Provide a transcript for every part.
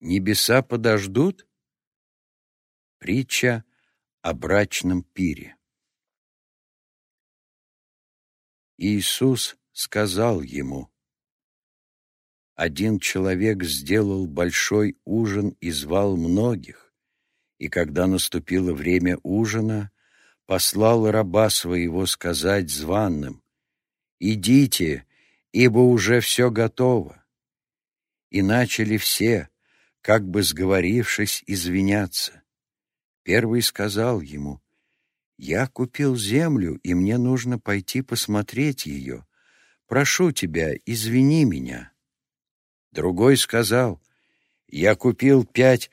Небеса подождут? Притча о брачном пире. Иисус сказал ему, «Один человек сделал большой ужин и звал многих, и когда наступило время ужина, послал раба своего сказать званным, «Идите, ибо уже все готово». И начали все, как бы сговорившись, извиняться. Первый сказал ему, «Я купил землю, и мне нужно пойти посмотреть ее. Прошу тебя, извини меня». Другой сказал, «Я купил пять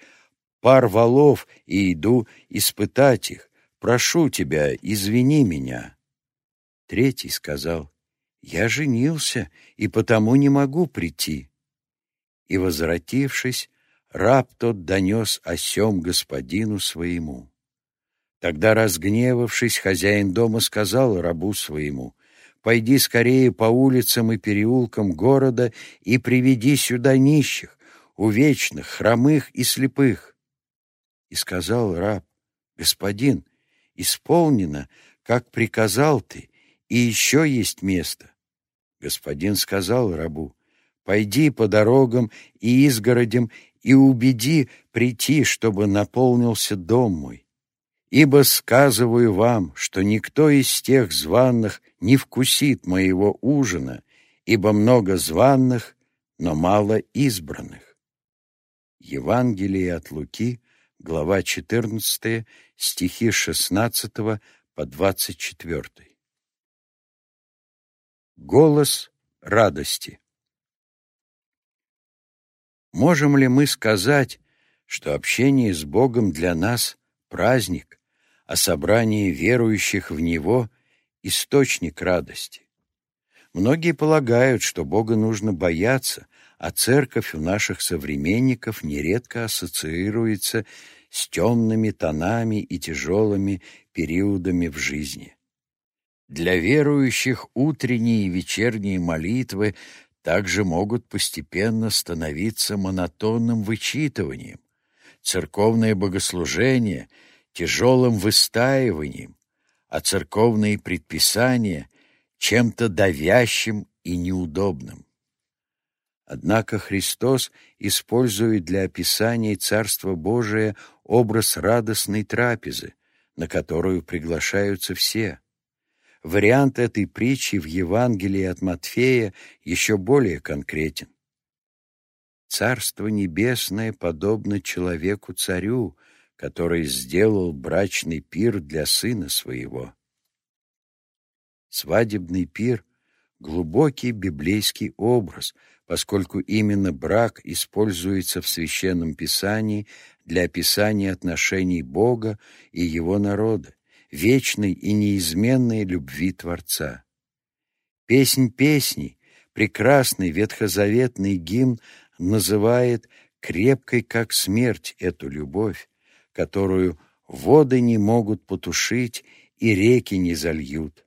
пар валов и иду испытать их. Прошу тебя, извини меня». Третий сказал, «Я женился, и потому не могу прийти». И, возвратившись, раб тот донес о сем господину своему. Тогда, разгневавшись, хозяин дома сказал рабу своему, «Пойди скорее по улицам и переулкам города и приведи сюда нищих, увечных, хромых и слепых». И сказал раб, «Господин, исполнено, как приказал ты, и еще есть место». Господин сказал рабу, «Пойди по дорогам и изгородям и убеди прийти, чтобы наполнился дом мой. Ибо сказываю вам, что никто из тех званных не вкусит моего ужина, ибо много званных, но мало избранных. Евангелие от Луки, глава 14, стихи 16 по 24. Голос радости. Можем ли мы сказать, что общение с Богом для нас — праздник, а собрание верующих в Него — источник радости? Многие полагают, что Бога нужно бояться, а церковь у наших современников нередко ассоциируется с темными тонами и тяжелыми периодами в жизни. Для верующих утренние и вечерние молитвы также могут постепенно становиться монотонным вычитыванием, церковное богослужение — тяжелым выстаиванием, а церковные предписания — чем-то давящим и неудобным. Однако Христос использует для описания Царства Божия образ радостной трапезы, на которую приглашаются все — Вариант этой притчи в Евангелии от Матфея еще более конкретен. Царство Небесное подобно человеку-царю, который сделал брачный пир для сына своего. Свадебный пир — глубокий библейский образ, поскольку именно брак используется в Священном Писании для описания отношений Бога и Его народа вечной и неизменной любви Творца. Песнь песней, прекрасный ветхозаветный гимн называет крепкой, как смерть, эту любовь, которую воды не могут потушить и реки не зальют.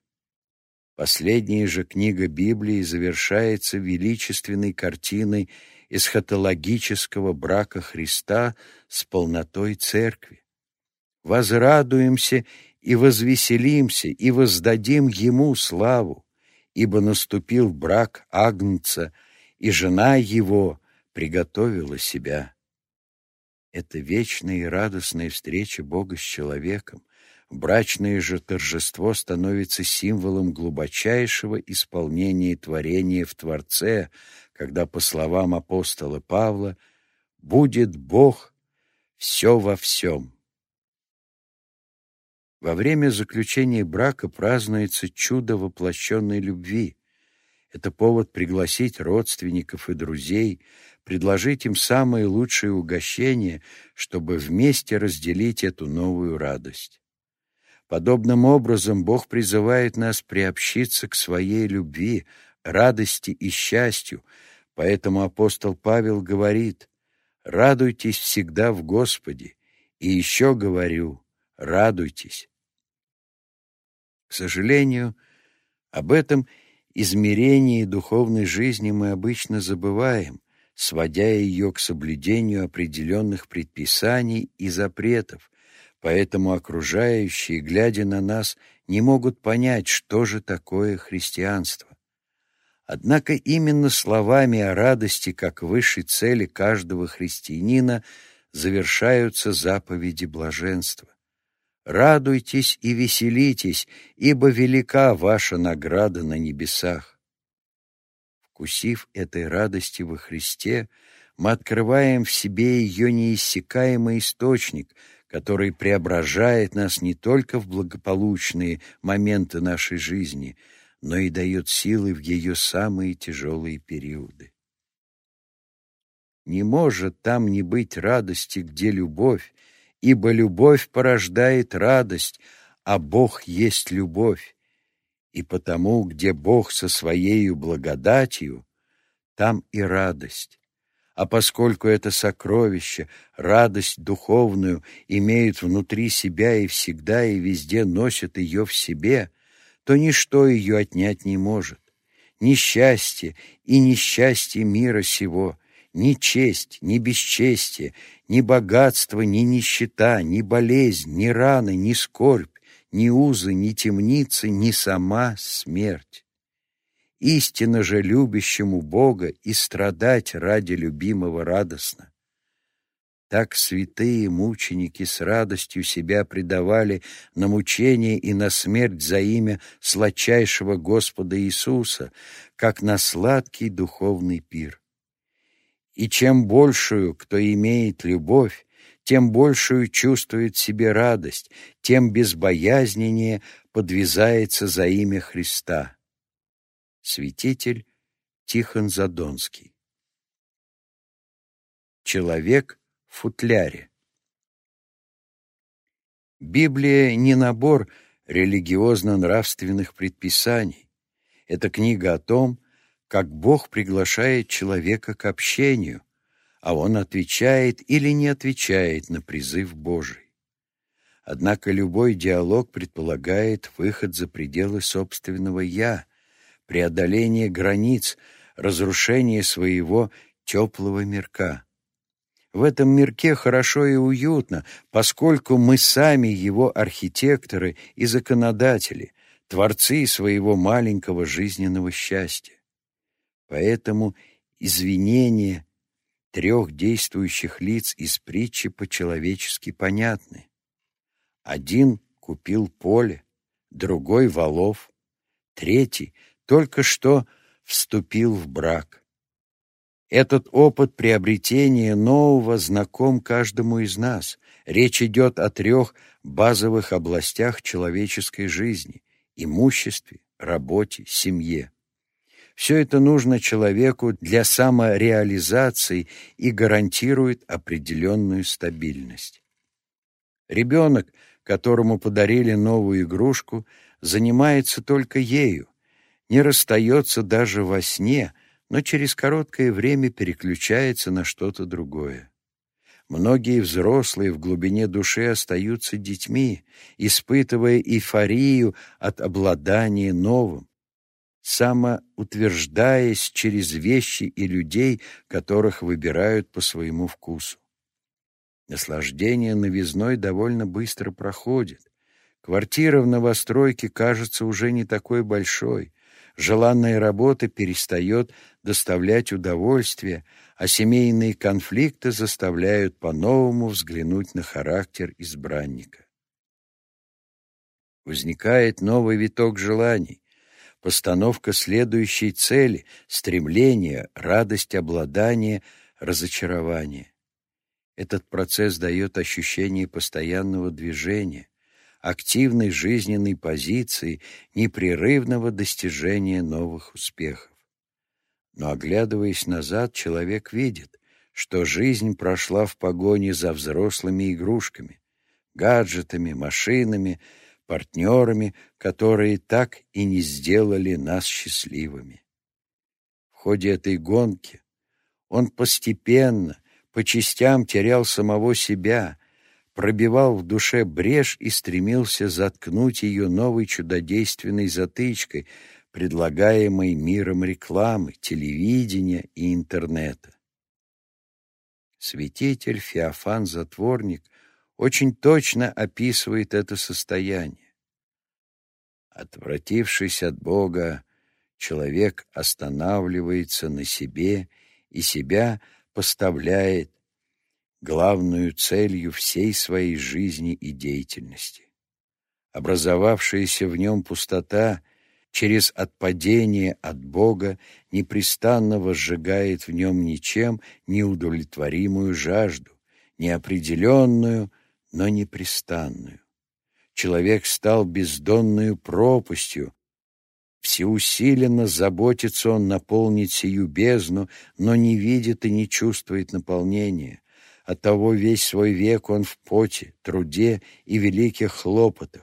Последняя же книга Библии завершается величественной картиной эсхатологического брака Христа с полнотой Церкви. Возрадуемся и возвеселимся, и воздадим Ему славу, ибо наступил брак Агнца, и жена Его приготовила себя. Это вечная и радостная встреча Бога с человеком. Брачное же торжество становится символом глубочайшего исполнения творения в Творце, когда, по словам апостола Павла, «будет Бог все во всем». Во время заключения брака празднуется чудо воплощенной любви. Это повод пригласить родственников и друзей, предложить им самые лучшие угощения, чтобы вместе разделить эту новую радость. Подобным образом Бог призывает нас приобщиться к своей любви, радости и счастью, поэтому апостол Павел говорит «Радуйтесь всегда в Господе, и еще говорю, радуйтесь. К сожалению, об этом измерении духовной жизни мы обычно забываем, сводя ее к соблюдению определенных предписаний и запретов, поэтому окружающие, глядя на нас, не могут понять, что же такое христианство. Однако именно словами о радости как высшей цели каждого христианина завершаются заповеди блаженства. «Радуйтесь и веселитесь, ибо велика ваша награда на небесах». Вкусив этой радости во Христе, мы открываем в себе ее неиссякаемый источник, который преображает нас не только в благополучные моменты нашей жизни, но и дает силы в ее самые тяжелые периоды. Не может там не быть радости, где любовь, ибо любовь порождает радость, а Бог есть любовь. И потому, где Бог со Своею благодатью, там и радость. А поскольку это сокровище, радость духовную, имеют внутри себя и всегда и везде носят ее в себе, то ничто ее отнять не может. Ни счастье и несчастье мира сего, ни честь, ни бесчестие, ни богатство, ни нищета, ни болезнь, ни раны, ни скорбь, ни узы, ни темницы, ни сама смерть. Истинно же любящему Бога и страдать ради любимого радостно. Так святые мученики с радостью себя предавали на мучение и на смерть за имя сладчайшего Господа Иисуса, как на сладкий духовный пир. И чем большую, кто имеет любовь, тем большую чувствует себе радость, тем безбоязненнее подвязается за имя Христа. Святитель Тихон Задонский Человек в футляре Библия не набор религиозно-нравственных предписаний. Это книга о том, как Бог приглашает человека к общению, а он отвечает или не отвечает на призыв Божий. Однако любой диалог предполагает выход за пределы собственного «я», преодоление границ, разрушение своего теплого мирка. В этом мирке хорошо и уютно, поскольку мы сами его архитекторы и законодатели, творцы своего маленького жизненного счастья. Поэтому извинения трех действующих лиц из притчи по-человечески понятны. Один купил поле, другой — валов, третий только что вступил в брак. Этот опыт приобретения нового знаком каждому из нас. Речь идет о трех базовых областях человеческой жизни — имуществе, работе, семье. Все это нужно человеку для самореализации и гарантирует определенную стабильность. Ребенок, которому подарили новую игрушку, занимается только ею, не расстается даже во сне, но через короткое время переключается на что-то другое. Многие взрослые в глубине души остаются детьми, испытывая эйфорию от обладания новым, самоутверждаясь через вещи и людей, которых выбирают по своему вкусу. Наслаждение новизной довольно быстро проходит. Квартира в новостройке кажется уже не такой большой. Желанная работа перестает доставлять удовольствие, а семейные конфликты заставляют по-новому взглянуть на характер избранника. Возникает новый виток желаний, постановка следующей цели, стремление, радость обладания, разочарование. Этот процесс дает ощущение постоянного движения, активной жизненной позиции, непрерывного достижения новых успехов. Но, оглядываясь назад, человек видит, что жизнь прошла в погоне за взрослыми игрушками, гаджетами, машинами, партнерами, которые так и не сделали нас счастливыми. В ходе этой гонки он постепенно, по частям терял самого себя, пробивал в душе брешь и стремился заткнуть ее новой чудодейственной затычкой, предлагаемой миром рекламы, телевидения и интернета. Святитель Феофан Затворник очень точно описывает это состояние. Отвратившись от Бога, человек останавливается на себе и себя поставляет главную целью всей своей жизни и деятельности. Образовавшаяся в нем пустота через отпадение от Бога непрестанно возжигает в нем ничем неудовлетворимую жажду, неопределенную, но непрестанную. Человек стал бездонную пропастью, Всеусиленно заботится он наполнить сию бездну, но не видит и не чувствует наполнения. Оттого весь свой век он в поте, труде и великих хлопотах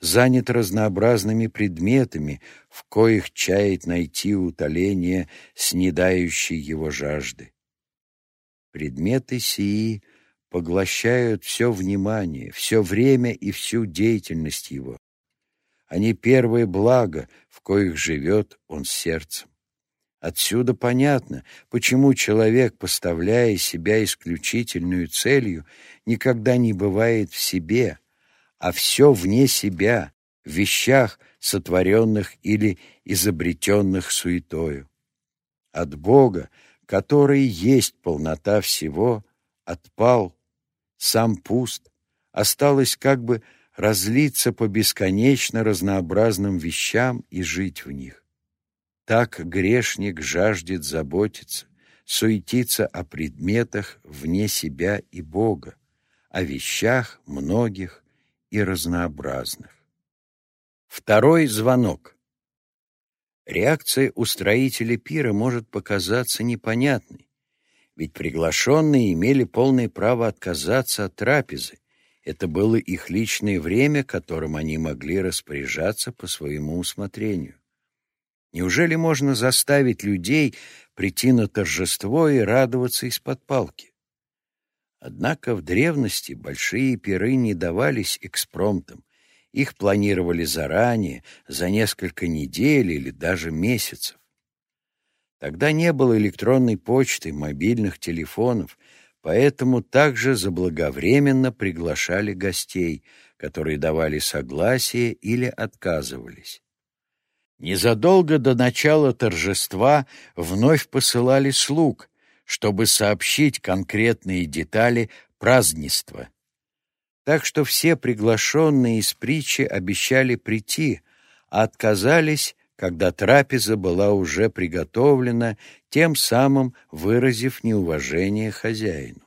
занят разнообразными предметами, в коих чает найти утоление снедающей его жажды. Предметы сии поглощают все внимание, все время и всю деятельность его. Они первое благо, в коих живет он сердцем. Отсюда понятно, почему человек, поставляя себя исключительную целью, никогда не бывает в себе, а все вне себя, в вещах, сотворенных или изобретенных суетою. От Бога, который есть полнота всего, отпал, сам пуст, осталось как бы разлиться по бесконечно разнообразным вещам и жить в них. Так грешник жаждет заботиться, суетиться о предметах вне себя и Бога, о вещах многих, и разнообразных. Второй звонок. Реакция устроителя пира может показаться непонятной, ведь приглашенные имели полное право отказаться от трапезы. Это было их личное время, которым они могли распоряжаться по своему усмотрению. Неужели можно заставить людей прийти на торжество и радоваться из-под палки? Однако в древности большие пиры не давались экспромтом. Их планировали заранее, за несколько недель или даже месяцев. Тогда не было электронной почты, мобильных телефонов, поэтому также заблаговременно приглашали гостей, которые давали согласие или отказывались. Незадолго до начала торжества вновь посылали слуг, чтобы сообщить конкретные детали празднества. Так что все приглашенные из притчи обещали прийти, а отказались, когда трапеза была уже приготовлена, тем самым выразив неуважение хозяину.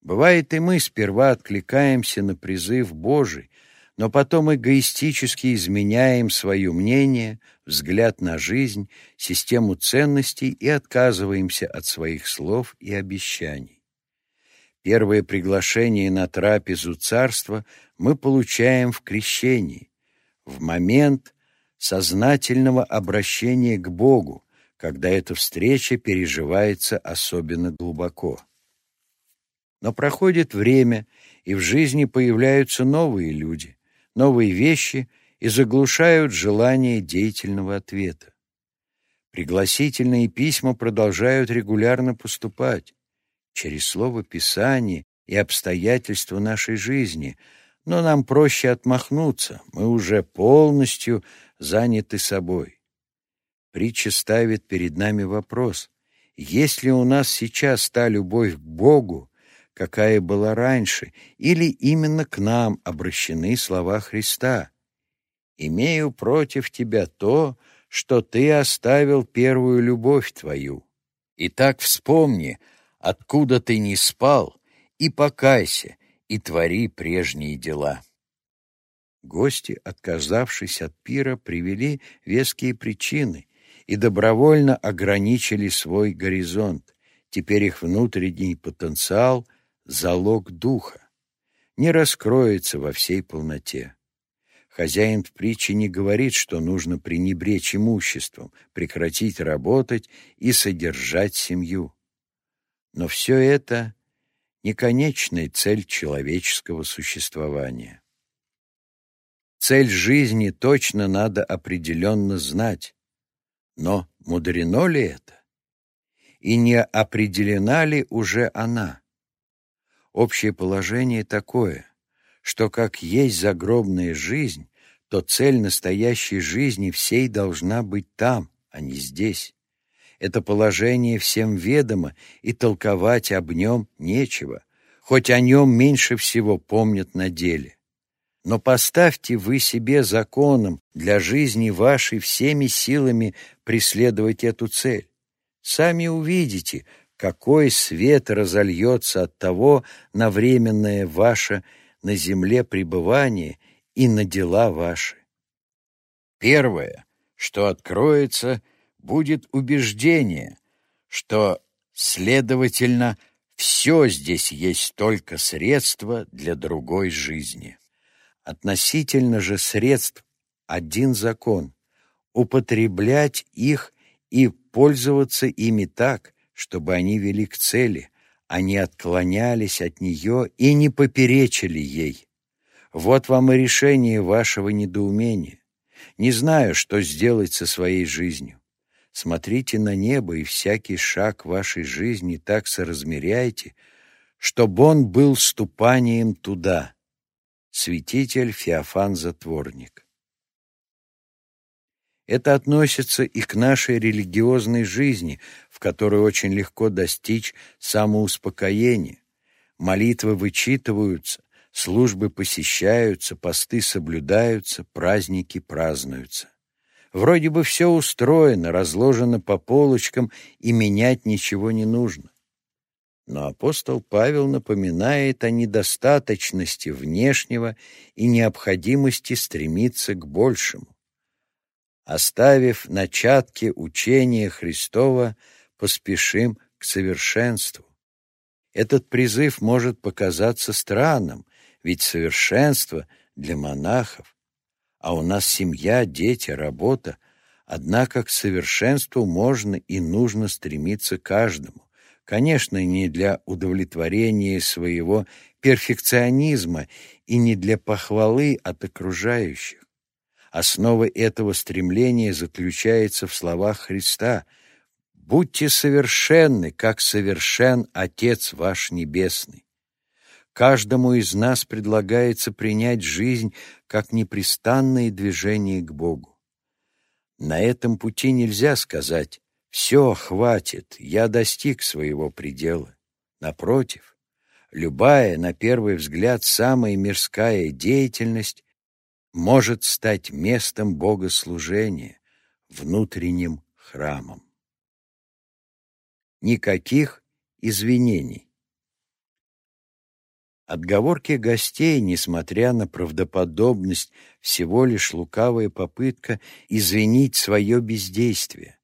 Бывает, и мы сперва откликаемся на призыв Божий, но потом эгоистически изменяем свое мнение, взгляд на жизнь, систему ценностей и отказываемся от своих слов и обещаний. Первое приглашение на трапезу царства мы получаем в крещении, в момент сознательного обращения к Богу, когда эта встреча переживается особенно глубоко. Но проходит время, и в жизни появляются новые люди, новые вещи и заглушают желание деятельного ответа. Пригласительные письма продолжают регулярно поступать через слово Писание и обстоятельства нашей жизни, но нам проще отмахнуться, мы уже полностью заняты собой. Притча ставит перед нами вопрос, есть ли у нас сейчас та любовь к Богу, какая была раньше, или именно к нам обращены слова Христа. «Имею против тебя то, что ты оставил первую любовь твою. Итак, вспомни, откуда ты не спал, и покайся, и твори прежние дела». Гости, отказавшись от пира, привели веские причины и добровольно ограничили свой горизонт. Теперь их внутренний потенциал залог духа, не раскроется во всей полноте. Хозяин в притче не говорит, что нужно пренебречь имуществом, прекратить работать и содержать семью. Но все это не конечная цель человеческого существования. Цель жизни точно надо определенно знать. Но мудрено ли это? и не определена ли уже она? Общее положение такое, что как есть загробная жизнь, то цель настоящей жизни всей должна быть там, а не здесь. Это положение всем ведомо, и толковать об нем нечего, хоть о нем меньше всего помнят на деле. Но поставьте вы себе законом для жизни вашей всеми силами преследовать эту цель. Сами увидите, какой свет разольется от того на временное ваше на земле пребывание и на дела ваши. Первое, что откроется, будет убеждение, что, следовательно, все здесь есть только средство для другой жизни. Относительно же средств один закон — употреблять их и пользоваться ими так, чтобы они вели к цели, а не отклонялись от нее и не поперечили ей. Вот вам и решение вашего недоумения. Не знаю, что сделать со своей жизнью. Смотрите на небо и всякий шаг вашей жизни так соразмеряйте, чтобы он был ступанием туда. Святитель Феофан Затворник это относится и к нашей религиозной жизни, в которой очень легко достичь самоуспокоения. Молитвы вычитываются, службы посещаются, посты соблюдаются, праздники празднуются. Вроде бы все устроено, разложено по полочкам, и менять ничего не нужно. Но апостол Павел напоминает о недостаточности внешнего и необходимости стремиться к большему. Оставив начатки учения Христова, поспешим к совершенству. Этот призыв может показаться странным, ведь совершенство для монахов, а у нас семья, дети, работа, однако к совершенству можно и нужно стремиться каждому. Конечно, не для удовлетворения своего перфекционизма и не для похвалы от окружающих. Основа этого стремления заключается в словах Христа «Будьте совершенны, как совершен Отец ваш Небесный». Каждому из нас предлагается принять жизнь как непрестанное движение к Богу. На этом пути нельзя сказать «все, хватит, я достиг своего предела». Напротив, любая, на первый взгляд, самая мирская деятельность может стать местом богослужения, внутренним храмом. Никаких извинений. Отговорки гостей, несмотря на правдоподобность, всего лишь лукавая попытка извинить свое бездействие.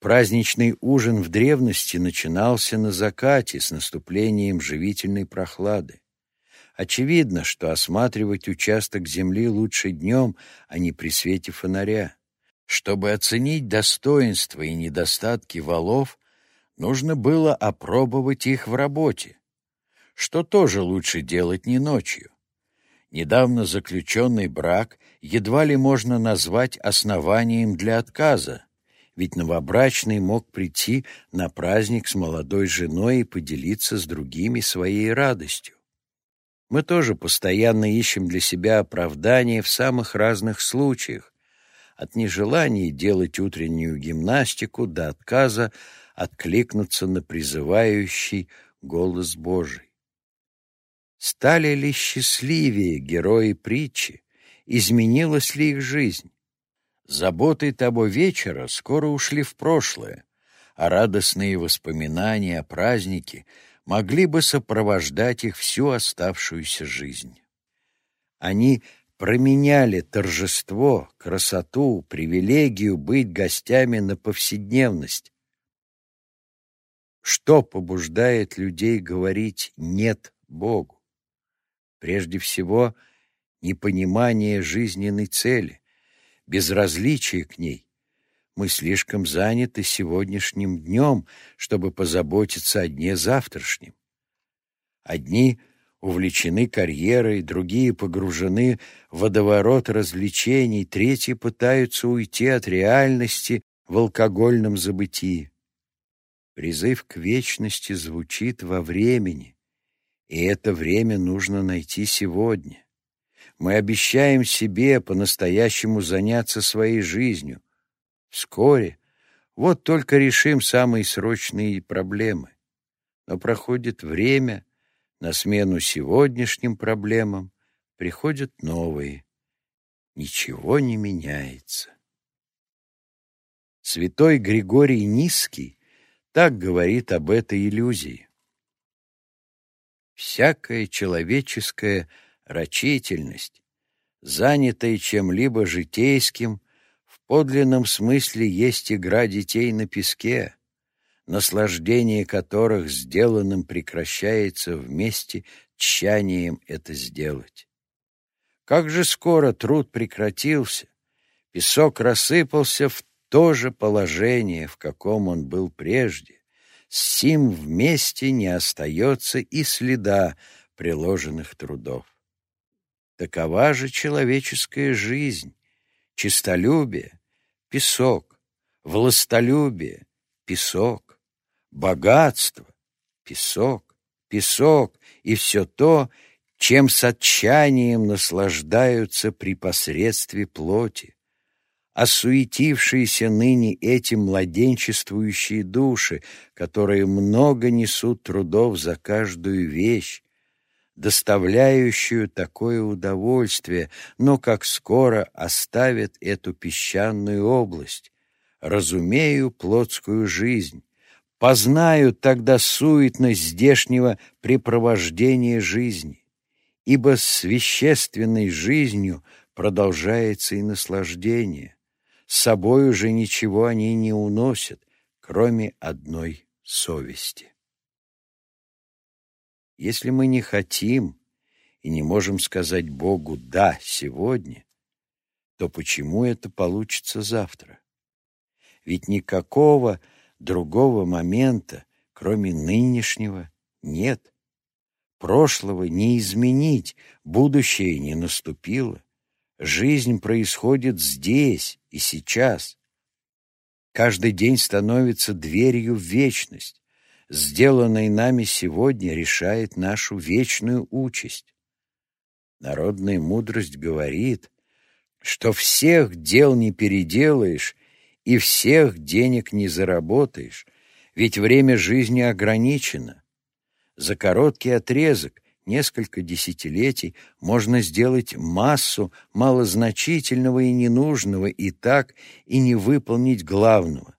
Праздничный ужин в древности начинался на закате с наступлением живительной прохлады. Очевидно, что осматривать участок земли лучше днем, а не при свете фонаря. Чтобы оценить достоинства и недостатки валов, нужно было опробовать их в работе, что тоже лучше делать не ночью. Недавно заключенный брак едва ли можно назвать основанием для отказа, ведь новобрачный мог прийти на праздник с молодой женой и поделиться с другими своей радостью. Мы тоже постоянно ищем для себя оправдания в самых разных случаях, от нежелания делать утреннюю гимнастику до отказа откликнуться на призывающий голос Божий. Стали ли счастливее герои притчи? Изменилась ли их жизнь? Заботы того вечера скоро ушли в прошлое, а радостные воспоминания о празднике — могли бы сопровождать их всю оставшуюся жизнь. Они променяли торжество, красоту, привилегию быть гостями на повседневность. Что побуждает людей говорить «нет» Богу? Прежде всего, непонимание жизненной цели, безразличие к ней, мы слишком заняты сегодняшним днем, чтобы позаботиться о дне завтрашнем. Одни увлечены карьерой, другие погружены в водоворот развлечений, третьи пытаются уйти от реальности в алкогольном забытии. Призыв к вечности звучит во времени, и это время нужно найти сегодня. Мы обещаем себе по-настоящему заняться своей жизнью. Вскоре вот только решим самые срочные проблемы. Но проходит время, на смену сегодняшним проблемам приходят новые. Ничего не меняется. Святой Григорий Низкий так говорит об этой иллюзии. Всякая человеческая рачительность, занятая чем-либо житейским, в подлинном смысле есть игра детей на песке, наслаждение которых сделанным прекращается вместе тщанием это сделать. Как же скоро труд прекратился, песок рассыпался в то же положение, в каком он был прежде, сим вместе не остается и следа приложенных трудов. Такова же человеческая жизнь, чистолюбие, песок, властолюбие, песок, богатство, песок, песок и все то, чем с отчаянием наслаждаются при посредстве плоти, осуетившиеся ныне этим младенчествующие души, которые много несут трудов за каждую вещь, доставляющую такое удовольствие, но как скоро оставят эту песчаную область, разумею плотскую жизнь, познают тогда суетность здешнего препровождения жизни, ибо с вещественной жизнью продолжается и наслаждение. С собой уже ничего они не уносят, кроме одной совести. Если мы не хотим и не можем сказать Богу «да» сегодня, то почему это получится завтра? Ведь никакого Другого момента, кроме нынешнего, нет. Прошлого не изменить, будущее не наступило. Жизнь происходит здесь и сейчас. Каждый день становится дверью в вечность. Сделанное нами сегодня решает нашу вечную участь. Народная мудрость говорит, что всех дел не переделаешь и всех денег не заработаешь, ведь время жизни ограничено. За короткий отрезок, несколько десятилетий, можно сделать массу малозначительного и ненужного и так и не выполнить главного,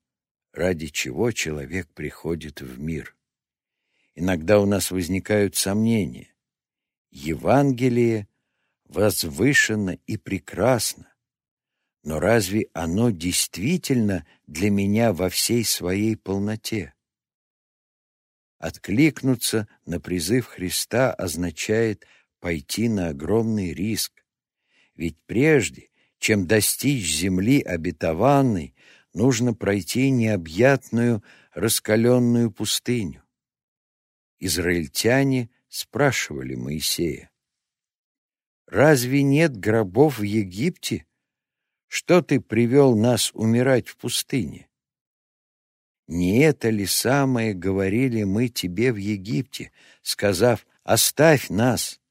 ради чего человек приходит в мир. Иногда у нас возникают сомнения. Евангелие возвышенно и прекрасно, но разве оно действительно для меня во всей своей полноте? Откликнуться на призыв Христа означает пойти на огромный риск. Ведь прежде, чем достичь земли обетованной, нужно пройти необъятную раскаленную пустыню. Израильтяне спрашивали Моисея, «Разве нет гробов в Египте, что ты привел нас умирать в пустыне? Не это ли самое говорили мы тебе в Египте, сказав, оставь нас,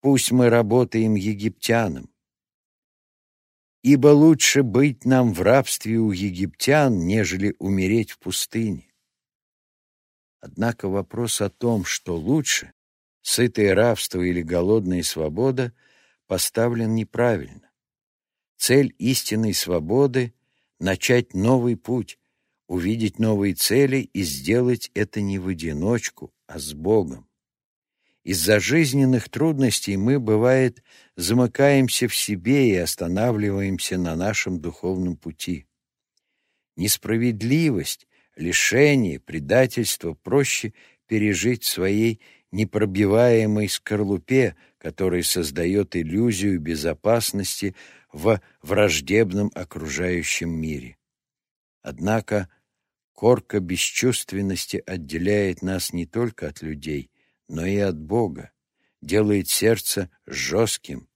пусть мы работаем египтянам? Ибо лучше быть нам в рабстве у египтян, нежели умереть в пустыне. Однако вопрос о том, что лучше, сытое рабство или голодная свобода, поставлен неправильно. Цель истинной свободы — начать новый путь, увидеть новые цели и сделать это не в одиночку, а с Богом. Из-за жизненных трудностей мы, бывает, замыкаемся в себе и останавливаемся на нашем духовном пути. Несправедливость, лишение, предательство проще пережить в своей непробиваемой скорлупе, которая создает иллюзию безопасности в враждебном окружающем мире. Однако корка бесчувственности отделяет нас не только от людей, но и от Бога, делает сердце жестким,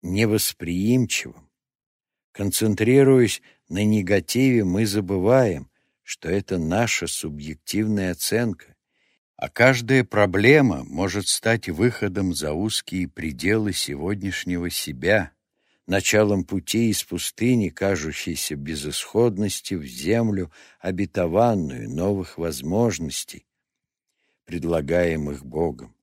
невосприимчивым. Концентрируясь на негативе, мы забываем, что это наша субъективная оценка, а каждая проблема может стать выходом за узкие пределы сегодняшнего себя, началом пути из пустыни, кажущейся безысходности, в землю обетованную новых возможностей, предлагаемых Богом.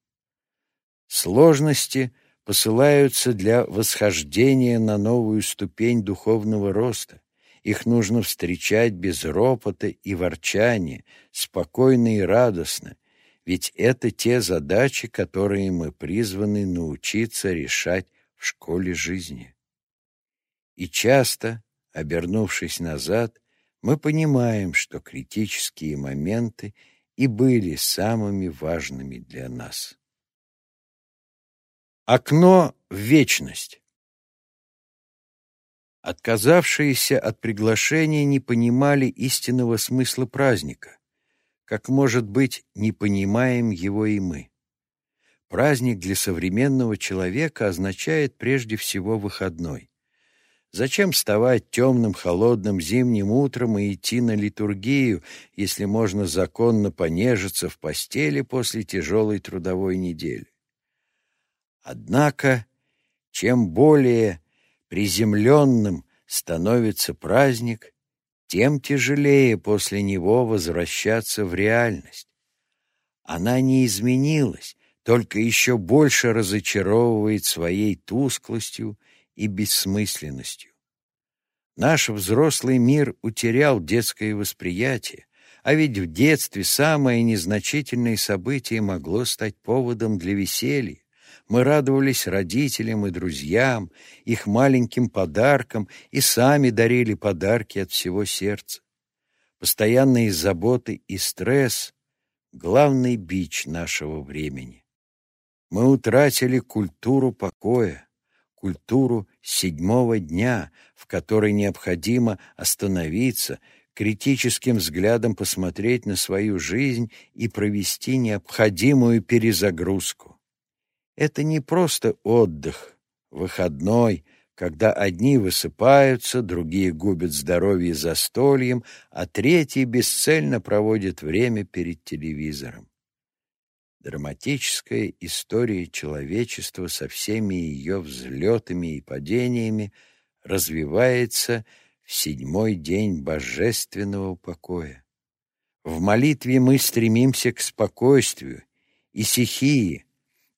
Сложности посылаются для восхождения на новую ступень духовного роста. Их нужно встречать без ропота и ворчания, спокойно и радостно, ведь это те задачи, которые мы призваны научиться решать в школе жизни. И часто, обернувшись назад, мы понимаем, что критические моменты и были самыми важными для нас. Окно в вечность. Отказавшиеся от приглашения не понимали истинного смысла праздника, как, может быть, не понимаем его и мы. Праздник для современного человека означает прежде всего выходной. Зачем вставать темным, холодным зимним утром и идти на литургию, если можно законно понежиться в постели после тяжелой трудовой недели? Однако, чем более приземленным становится праздник, тем тяжелее после него возвращаться в реальность. Она не изменилась, только еще больше разочаровывает своей тусклостью и бессмысленностью. Наш взрослый мир утерял детское восприятие, а ведь в детстве самое незначительное событие могло стать поводом для веселья. Мы радовались родителям и друзьям, их маленьким подаркам и сами дарили подарки от всего сердца. Постоянные заботы и стресс — главный бич нашего времени. Мы утратили культуру покоя, культуру седьмого дня, в которой необходимо остановиться, критическим взглядом посмотреть на свою жизнь и провести необходимую перезагрузку. Это не просто отдых, выходной, когда одни высыпаются, другие губят здоровье застольем, а третьи бесцельно проводят время перед телевизором. Драматическая история человечества со всеми ее взлетами и падениями развивается в седьмой день божественного покоя. В молитве мы стремимся к спокойствию и сихии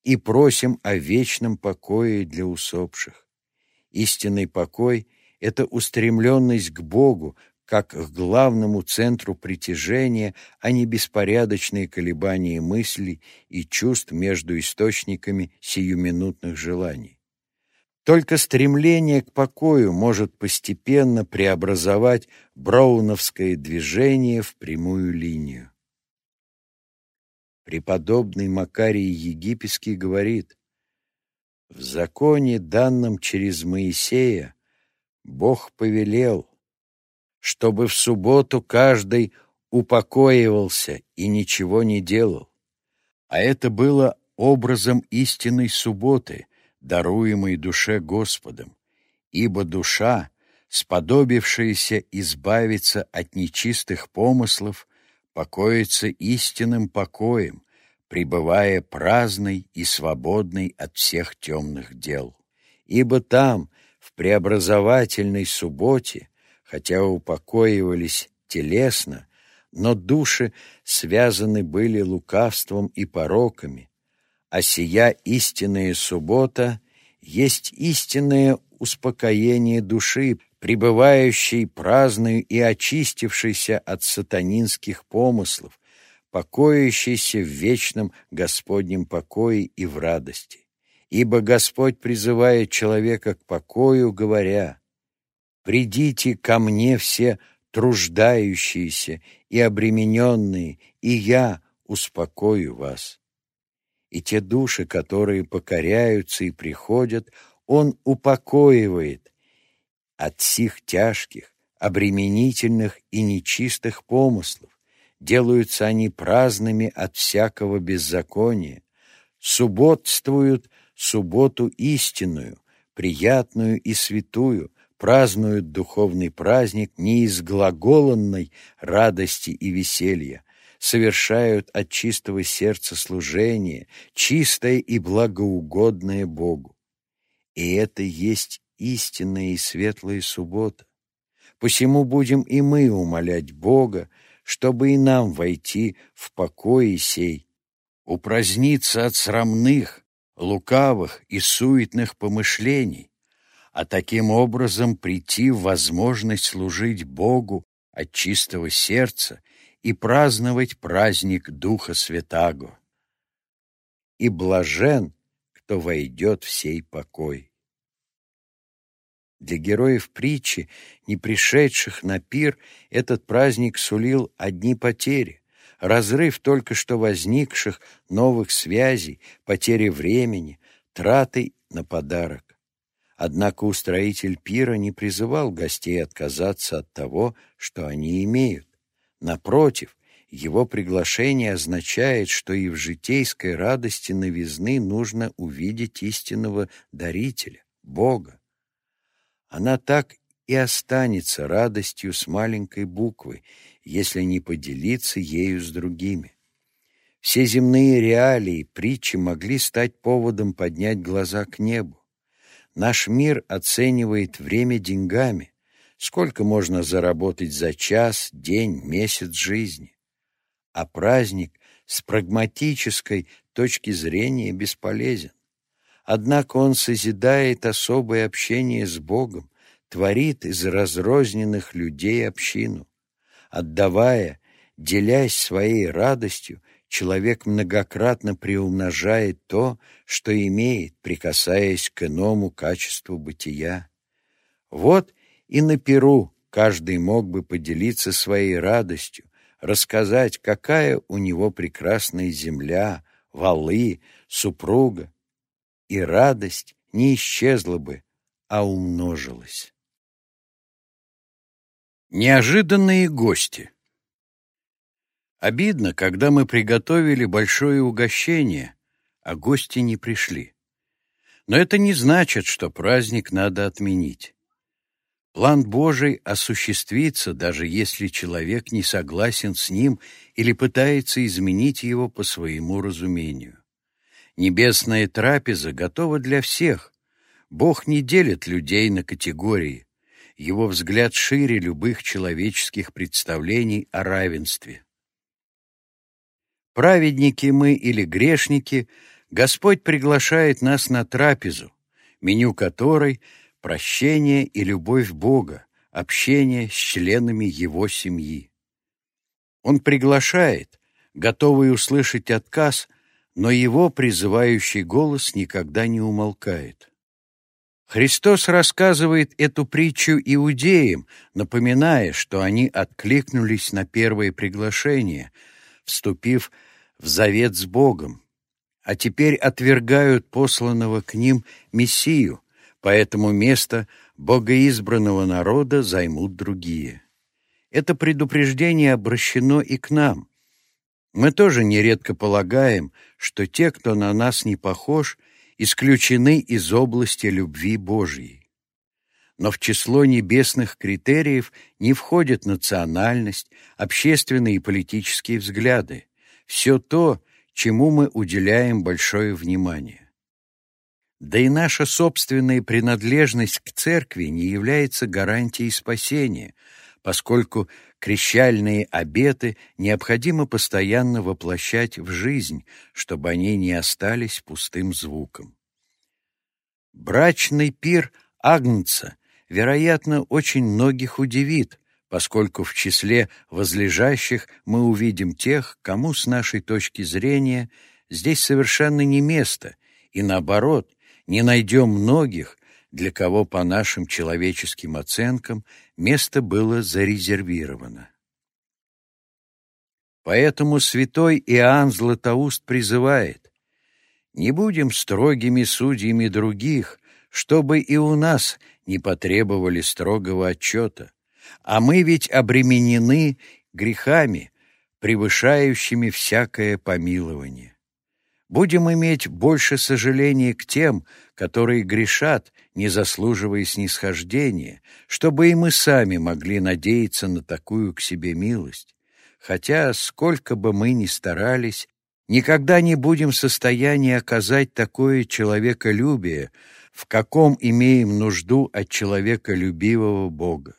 и просим о вечном покое для усопших. Истинный покой — это устремленность к Богу, как к главному центру притяжения, а не беспорядочные колебания мыслей и чувств между источниками сиюминутных желаний. Только стремление к покою может постепенно преобразовать броуновское движение в прямую линию. Преподобный Макарий Египетский говорит, «В законе, данном через Моисея, Бог повелел, чтобы в субботу каждый упокоивался и ничего не делал. А это было образом истинной субботы, даруемой душе Господом, ибо душа, сподобившаяся избавиться от нечистых помыслов, покоится истинным покоем, пребывая праздной и свободной от всех темных дел. Ибо там, в преобразовательной субботе, хотя упокоивались телесно, но души связаны были лукавством и пороками, а сия истинная суббота есть истинное успокоение души, пребывающей праздную и очистившейся от сатанинских помыслов, покоящейся в вечном Господнем покое и в радости. Ибо Господь призывает человека к покою, говоря, Придите ко мне все труждающиеся и обремененные, и я успокою вас. И те души, которые покоряются и приходят, Он упокоивает от сих тяжких, обременительных и нечистых помыслов. Делаются они праздными от всякого беззакония, субботствуют субботу истинную, приятную и святую, празднуют духовный праздник не из глаголанной радости и веселья, совершают от чистого сердца служение, чистое и благоугодное Богу. И это есть истинная и светлая суббота. Посему будем и мы умолять Бога, чтобы и нам войти в покой сей, упраздниться от срамных, лукавых и суетных помышлений, а таким образом прийти в возможность служить Богу от чистого сердца и праздновать праздник Духа Святаго. И блажен, кто войдет в сей покой. Для героев притчи, не пришедших на пир, этот праздник сулил одни потери. Разрыв только что возникших новых связей, потери времени, траты на подарок. Однако устроитель пира не призывал гостей отказаться от того, что они имеют. Напротив, его приглашение означает, что и в житейской радости новизны нужно увидеть истинного дарителя, Бога. Она так и останется радостью с маленькой буквы, если не поделиться ею с другими. Все земные реалии, притчи могли стать поводом поднять глаза к небу. Наш мир оценивает время деньгами. Сколько можно заработать за час, день, месяц жизни? А праздник с прагматической точки зрения бесполезен. Однако он созидает особое общение с Богом, творит из разрозненных людей общину. Отдавая, делясь своей радостью, человек многократно приумножает то, что имеет, прикасаясь к иному качеству бытия. Вот и на Перу каждый мог бы поделиться своей радостью, рассказать, какая у него прекрасная земля, валы, супруга, и радость не исчезла бы, а умножилась. Неожиданные гости Обидно, когда мы приготовили большое угощение, а гости не пришли. Но это не значит, что праздник надо отменить. План Божий осуществится, даже если человек не согласен с ним или пытается изменить его по своему разумению. Небесная трапеза готова для всех. Бог не делит людей на категории. Его взгляд шире любых человеческих представлений о равенстве. Праведники мы или грешники, Господь приглашает нас на трапезу, меню которой — прощение и любовь Бога, общение с членами Его семьи. Он приглашает, готовый услышать отказ, но его призывающий голос никогда не умолкает. Христос рассказывает эту притчу иудеям, напоминая, что они откликнулись на первое приглашение, вступив в завет с Богом, а теперь отвергают посланного к ним Мессию, поэтому место богоизбранного народа займут другие. Это предупреждение обращено и к нам — мы тоже нередко полагаем, что те, кто на нас не похож, исключены из области любви Божьей. Но в число небесных критериев не входят национальность, общественные и политические взгляды, все то, чему мы уделяем большое внимание. Да и наша собственная принадлежность к церкви не является гарантией спасения, поскольку крещальные обеты необходимо постоянно воплощать в жизнь, чтобы они не остались пустым звуком. Брачный пир Агнца, вероятно, очень многих удивит, поскольку в числе возлежащих мы увидим тех, кому с нашей точки зрения здесь совершенно не место, и наоборот, не найдем многих, для кого, по нашим человеческим оценкам, место было зарезервировано. Поэтому святой Иоанн Златоуст призывает «Не будем строгими судьями других, чтобы и у нас не потребовали строгого отчета, а мы ведь обременены грехами, превышающими всякое помилование. Будем иметь больше сожаления к тем, которые грешат, не заслуживая снисхождения, чтобы и мы сами могли надеяться на такую к себе милость. Хотя, сколько бы мы ни старались, никогда не будем в состоянии оказать такое человеколюбие, в каком имеем нужду от человеколюбивого Бога.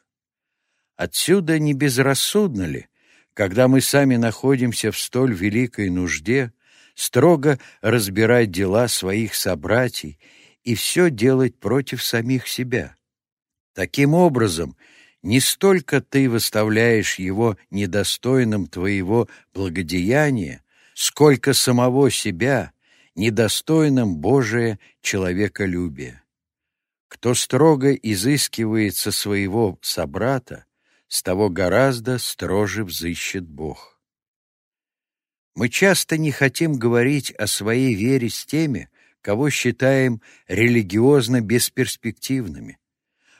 Отсюда не безрассудно ли, когда мы сами находимся в столь великой нужде, строго разбирать дела своих собратьей и все делать против самих себя? Таким образом, не столько ты выставляешь его недостойным твоего благодеяния, сколько самого себя недостойным Божия человеколюбия. Кто строго изыскивает со своего собрата, с того гораздо строже взыщет Бог. Мы часто не хотим говорить о своей вере с теми, кого считаем религиозно бесперспективными.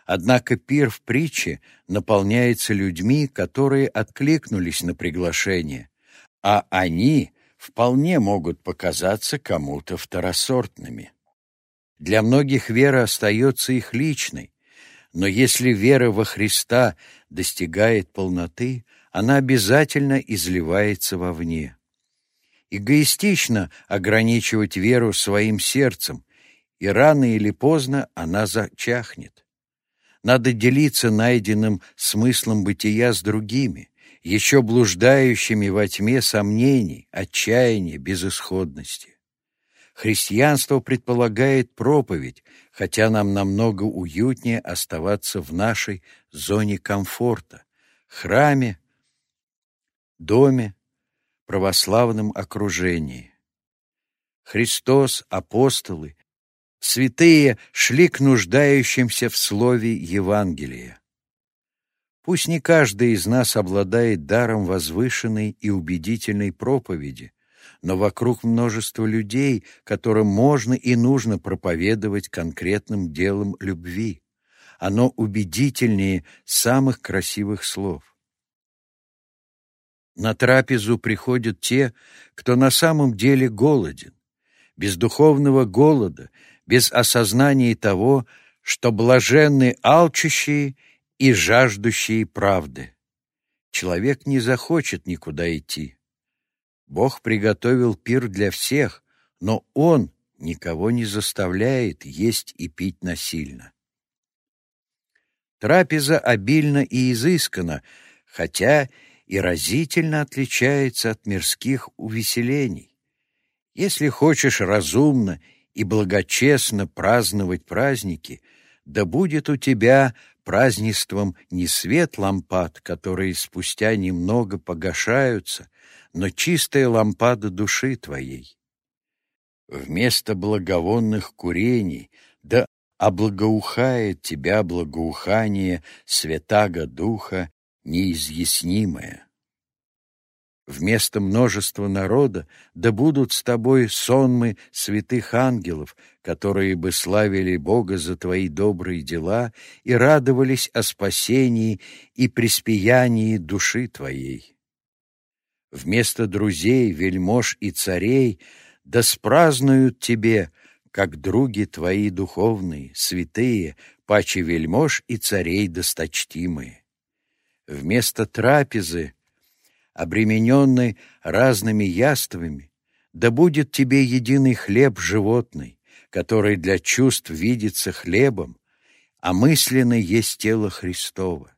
Однако пир в притче наполняется людьми, которые откликнулись на приглашение, а они вполне могут показаться кому-то второсортными. Для многих вера остается их личной, но если вера во Христа достигает полноты, она обязательно изливается вовне. Эгоистично ограничивать веру своим сердцем, и рано или поздно она зачахнет. Надо делиться найденным смыслом бытия с другими, еще блуждающими во тьме сомнений, отчаяния, безысходности. Христианство предполагает проповедь, хотя нам намного уютнее оставаться в нашей зоне комфорта, храме, доме, православном окружении. Христос, апостолы, святые шли к нуждающимся в слове Евангелия. Пусть не каждый из нас обладает даром возвышенной и убедительной проповеди, но вокруг множество людей, которым можно и нужно проповедовать конкретным делом любви. Оно убедительнее самых красивых слов. На трапезу приходят те, кто на самом деле голоден, без духовного голода, без осознания того, что блаженны алчущие и жаждущие правды. Человек не захочет никуда идти. Бог приготовил пир для всех, но Он никого не заставляет есть и пить насильно. Трапеза обильна и изыскана, хотя и разительно отличается от мирских увеселений. Если хочешь разумно и благочестно праздновать праздники, да будет у тебя празднеством не свет лампад, которые спустя немного погашаются, но чистая лампада души твоей. Вместо благовонных курений да облагоухает тебя благоухание святаго духа неизъяснимое. Вместо множества народа да будут с тобой сонмы святых ангелов, которые бы славили Бога за твои добрые дела и радовались о спасении и приспеянии души твоей вместо друзей, вельмож и царей, да спразднуют тебе, как други твои духовные, святые, паче вельмож и царей досточтимые. Вместо трапезы, обремененной разными яствами, да будет тебе единый хлеб животный, который для чувств видится хлебом, а мысленно есть тело Христово.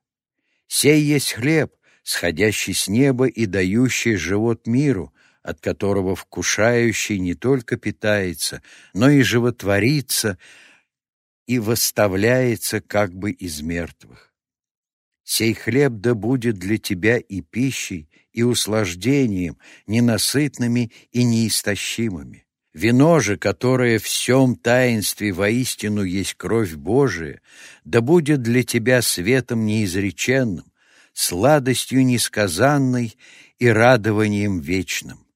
Сей есть хлеб, сходящий с неба и дающий живот миру, от которого вкушающий не только питается, но и животворится и восставляется как бы из мертвых. Сей хлеб да будет для тебя и пищей, и услаждением, ненасытными и неистощимыми. Вино же, которое в всем таинстве воистину есть кровь Божия, да будет для тебя светом неизреченным, сладостью несказанной и радованием вечным.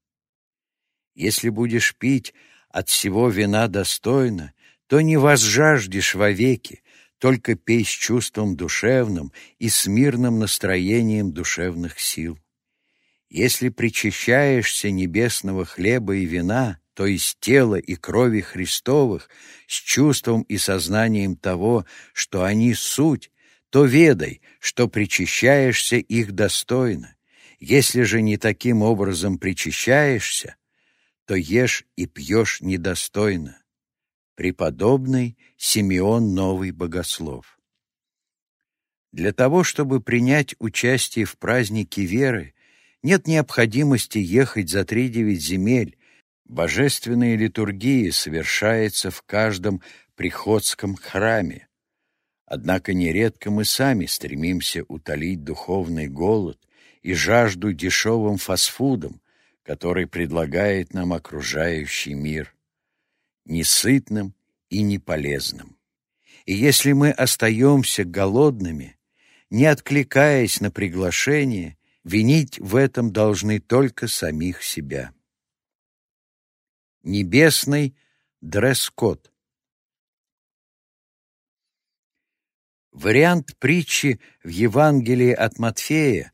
Если будешь пить от всего вина достойно, то не возжаждешь вовеки, только пей с чувством душевным и с мирным настроением душевных сил. Если причащаешься небесного хлеба и вина, то есть тела и крови Христовых, с чувством и сознанием того, что они суть, то ведай, что причащаешься их достойно. Если же не таким образом причащаешься, то ешь и пьешь недостойно. Преподобный Симеон Новый Богослов Для того, чтобы принять участие в празднике веры, нет необходимости ехать за три девять земель. Божественная литургия совершается в каждом приходском храме. Однако нередко мы сами стремимся утолить духовный голод и жажду дешевым фастфудом, который предлагает нам окружающий мир, несытным и неполезным. И если мы остаемся голодными, не откликаясь на приглашение, Винить в этом должны только самих себя. Небесный дресс-код Вариант притчи в Евангелии от Матфея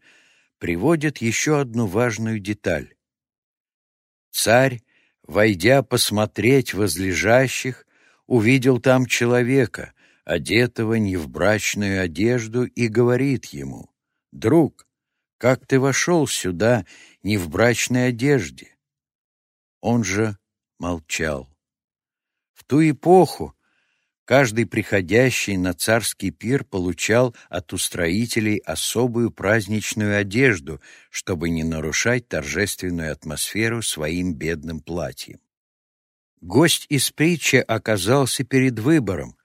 приводит еще одну важную деталь. Царь, войдя посмотреть возлежащих, увидел там человека, одетого не в брачную одежду, и говорит ему, «Друг, как ты вошел сюда не в брачной одежде? Он же молчал. В ту эпоху каждый приходящий на царский пир получал от устроителей особую праздничную одежду, чтобы не нарушать торжественную атмосферу своим бедным платьем. Гость из притчи оказался перед выбором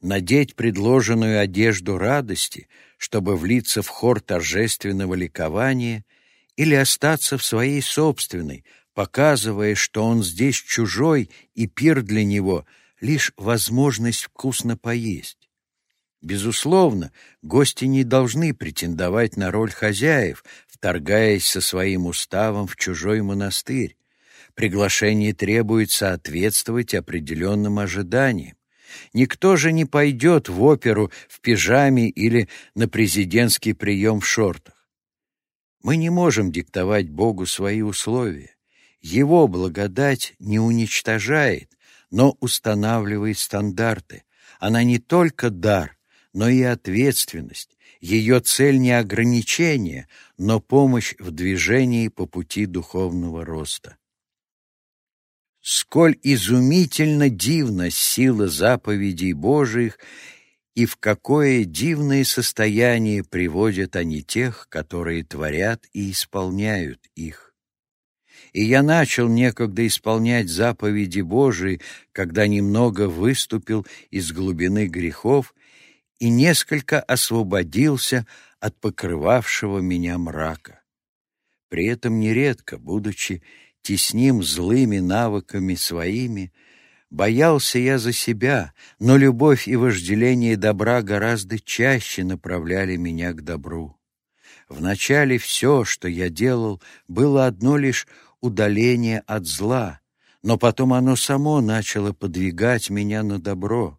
надеть предложенную одежду радости, чтобы влиться в хор торжественного ликования, или остаться в своей собственной, показывая, что он здесь чужой, и пир для него — лишь возможность вкусно поесть. Безусловно, гости не должны претендовать на роль хозяев, вторгаясь со своим уставом в чужой монастырь. Приглашение требует соответствовать определенным ожиданиям. Никто же не пойдет в оперу в пижаме или на президентский прием в шортах. Мы не можем диктовать Богу свои условия. Его благодать не уничтожает, но устанавливает стандарты. Она не только дар, но и ответственность. Ее цель не ограничение, но помощь в движении по пути духовного роста. Сколь изумительно дивна сила заповедей Божиих и в какое дивное состояние приводят они тех, которые творят и исполняют их. И я начал некогда исполнять заповеди Божии, когда немного выступил из глубины грехов и несколько освободился от покрывавшего меня мрака. При этом нередко, будучи тесним злыми навыками своими, боялся я за себя, но любовь и вожделение добра гораздо чаще направляли меня к добру. Вначале все, что я делал, было одно лишь удаление от зла, но потом оно само начало подвигать меня на добро.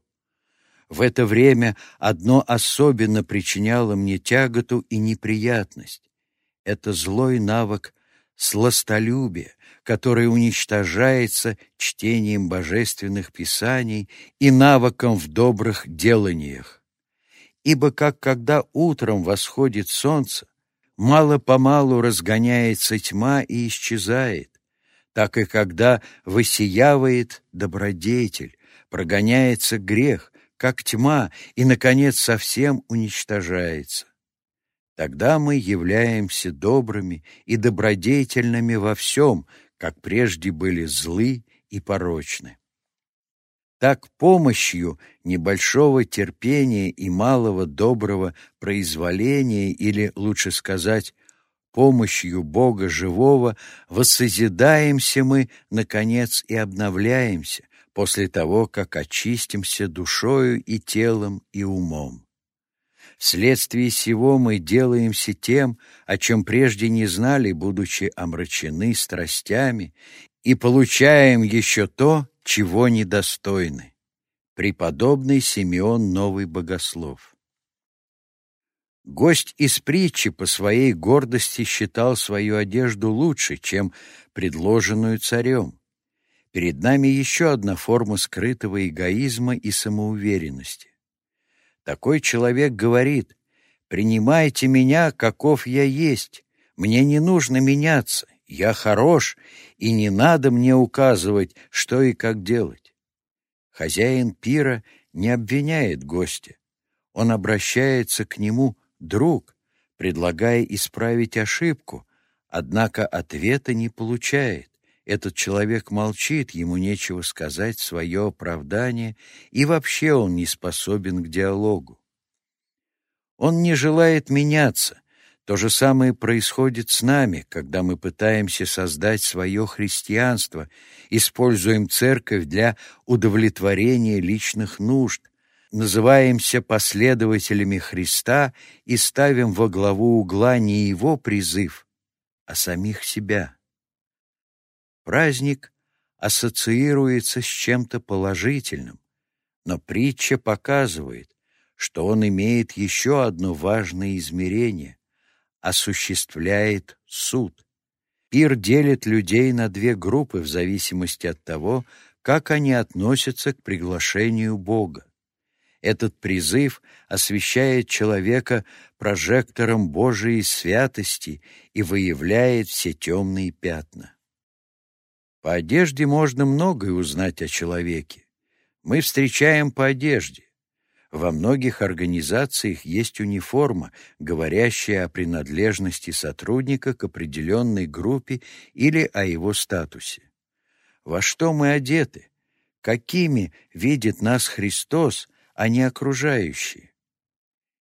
В это время одно особенно причиняло мне тяготу и неприятность. Это злой навык сластолюбия, который уничтожается чтением божественных писаний и навыком в добрых деланиях. Ибо как когда утром восходит солнце, мало-помалу разгоняется тьма и исчезает, так и когда высиявает добродетель, прогоняется грех, как тьма, и, наконец, совсем уничтожается. Тогда мы являемся добрыми и добродетельными во всем, как прежде были злы и порочны. Так помощью небольшого терпения и малого доброго произволения, или, лучше сказать, помощью Бога живого, воссозидаемся мы, наконец, и обновляемся после того, как очистимся душою и телом и умом. Вследствие сего мы делаемся тем, о чем прежде не знали, будучи омрачены страстями, и получаем еще то, чего недостойны. Преподобный Симеон Новый Богослов Гость из притчи по своей гордости считал свою одежду лучше, чем предложенную царем. Перед нами еще одна форма скрытого эгоизма и самоуверенности. Такой человек говорит «Принимайте меня, каков я есть, мне не нужно меняться, я хорош, и не надо мне указывать, что и как делать». Хозяин пира не обвиняет гостя, он обращается к нему «друг», предлагая исправить ошибку, однако ответа не получает. Этот человек молчит, ему нечего сказать свое оправдание, и вообще он не способен к диалогу. Он не желает меняться. То же самое происходит с нами, когда мы пытаемся создать свое христианство, используем церковь для удовлетворения личных нужд, называемся последователями Христа и ставим во главу угла не его призыв, а самих себя. Праздник ассоциируется с чем-то положительным, но притча показывает, что он имеет еще одно важное измерение — осуществляет суд. Пир делит людей на две группы в зависимости от того, как они относятся к приглашению Бога. Этот призыв освещает человека прожектором Божией святости и выявляет все темные пятна. По одежде можно многое узнать о человеке. Мы встречаем по одежде. Во многих организациях есть униформа, говорящая о принадлежности сотрудника к определенной группе или о его статусе. Во что мы одеты? Какими видит нас Христос, а не окружающие?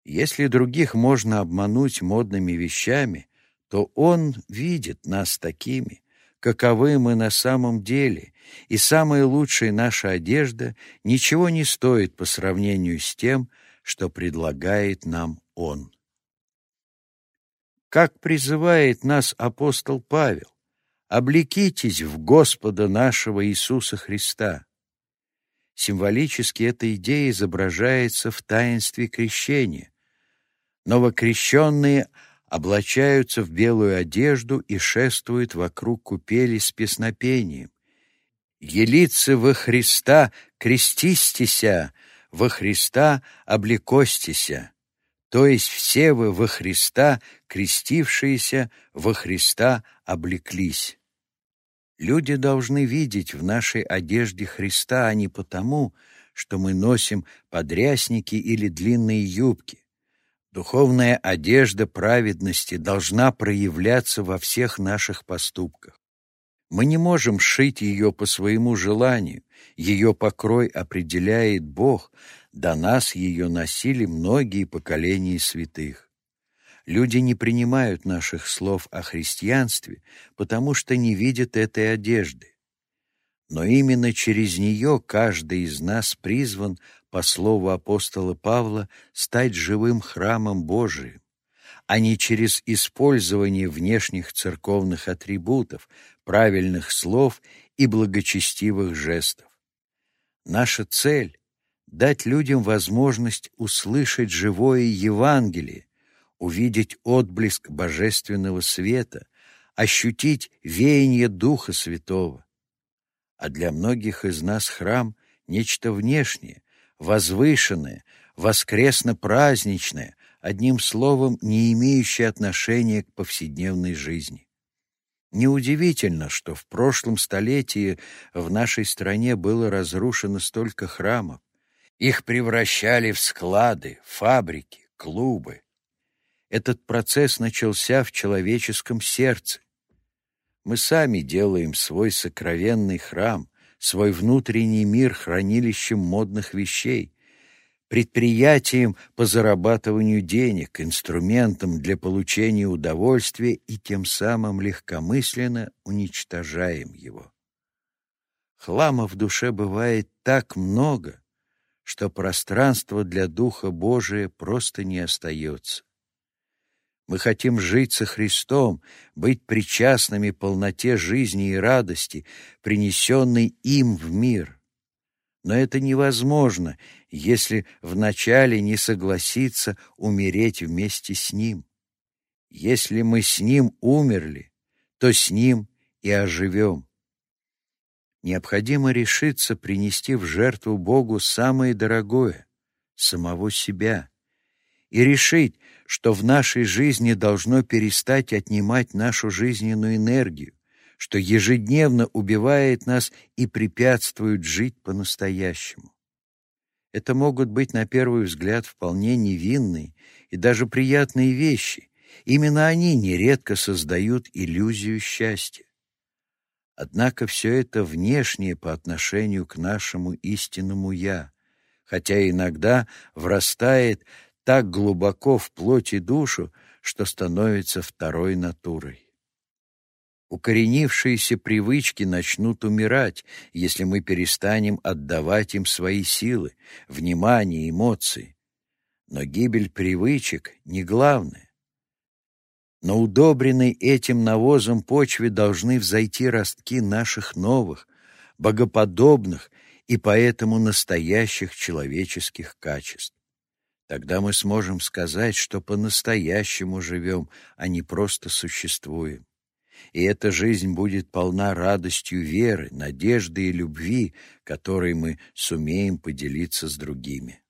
Если других можно обмануть модными вещами, то Он видит нас такими каковы мы на самом деле, и самая лучшая наша одежда ничего не стоит по сравнению с тем, что предлагает нам Он. Как призывает нас апостол Павел, «Облекитесь в Господа нашего Иисуса Христа». Символически эта идея изображается в таинстве крещения. Новокрещенные облачаются в белую одежду и шествуют вокруг купели с песнопением. «Елицы во Христа крестистися, во Христа облекостися», то есть все вы во Христа, крестившиеся, во Христа облеклись. Люди должны видеть в нашей одежде Христа, а не потому, что мы носим подрясники или длинные юбки. Духовная одежда праведности должна проявляться во всех наших поступках. Мы не можем шить ее по своему желанию, ее покрой определяет Бог, до нас ее носили многие поколения святых. Люди не принимают наших слов о христианстве, потому что не видят этой одежды. Но именно через нее каждый из нас призван по слову апостола Павла, стать живым храмом Божиим, а не через использование внешних церковных атрибутов, правильных слов и благочестивых жестов. Наша цель — дать людям возможность услышать живое Евангелие, увидеть отблеск божественного света, ощутить веяние Духа Святого. А для многих из нас храм — нечто внешнее, возвышенное, воскресно-праздничное, одним словом, не имеющее отношения к повседневной жизни. Неудивительно, что в прошлом столетии в нашей стране было разрушено столько храмов. Их превращали в склады, фабрики, клубы. Этот процесс начался в человеческом сердце. Мы сами делаем свой сокровенный храм, свой внутренний мир хранилищем модных вещей, предприятием по зарабатыванию денег, инструментом для получения удовольствия и тем самым легкомысленно уничтожаем его. Хлама в душе бывает так много, что пространства для Духа Божия просто не остается. Мы хотим жить со Христом, быть причастными полноте жизни и радости, принесенной им в мир. Но это невозможно, если вначале не согласиться умереть вместе с Ним. Если мы с Ним умерли, то с Ним и оживем. необходимо решиться принести в жертву Богу самое дорогое — самого себя, и решить, что в нашей жизни должно перестать отнимать нашу жизненную энергию, что ежедневно убивает нас и препятствует жить по-настоящему. Это могут быть, на первый взгляд, вполне невинные и даже приятные вещи. Именно они нередко создают иллюзию счастья. Однако все это внешнее по отношению к нашему истинному «я», хотя иногда врастает так глубоко в плоть и душу, что становится второй натурой. Укоренившиеся привычки начнут умирать, если мы перестанем отдавать им свои силы, внимание, эмоции. Но гибель привычек не главное. На удобренной этим навозом почве должны взойти ростки наших новых, богоподобных и поэтому настоящих человеческих качеств. Тогда мы сможем сказать, что по-настоящему живем, а не просто существуем. И эта жизнь будет полна радостью веры, надежды и любви, которой мы сумеем поделиться с другими.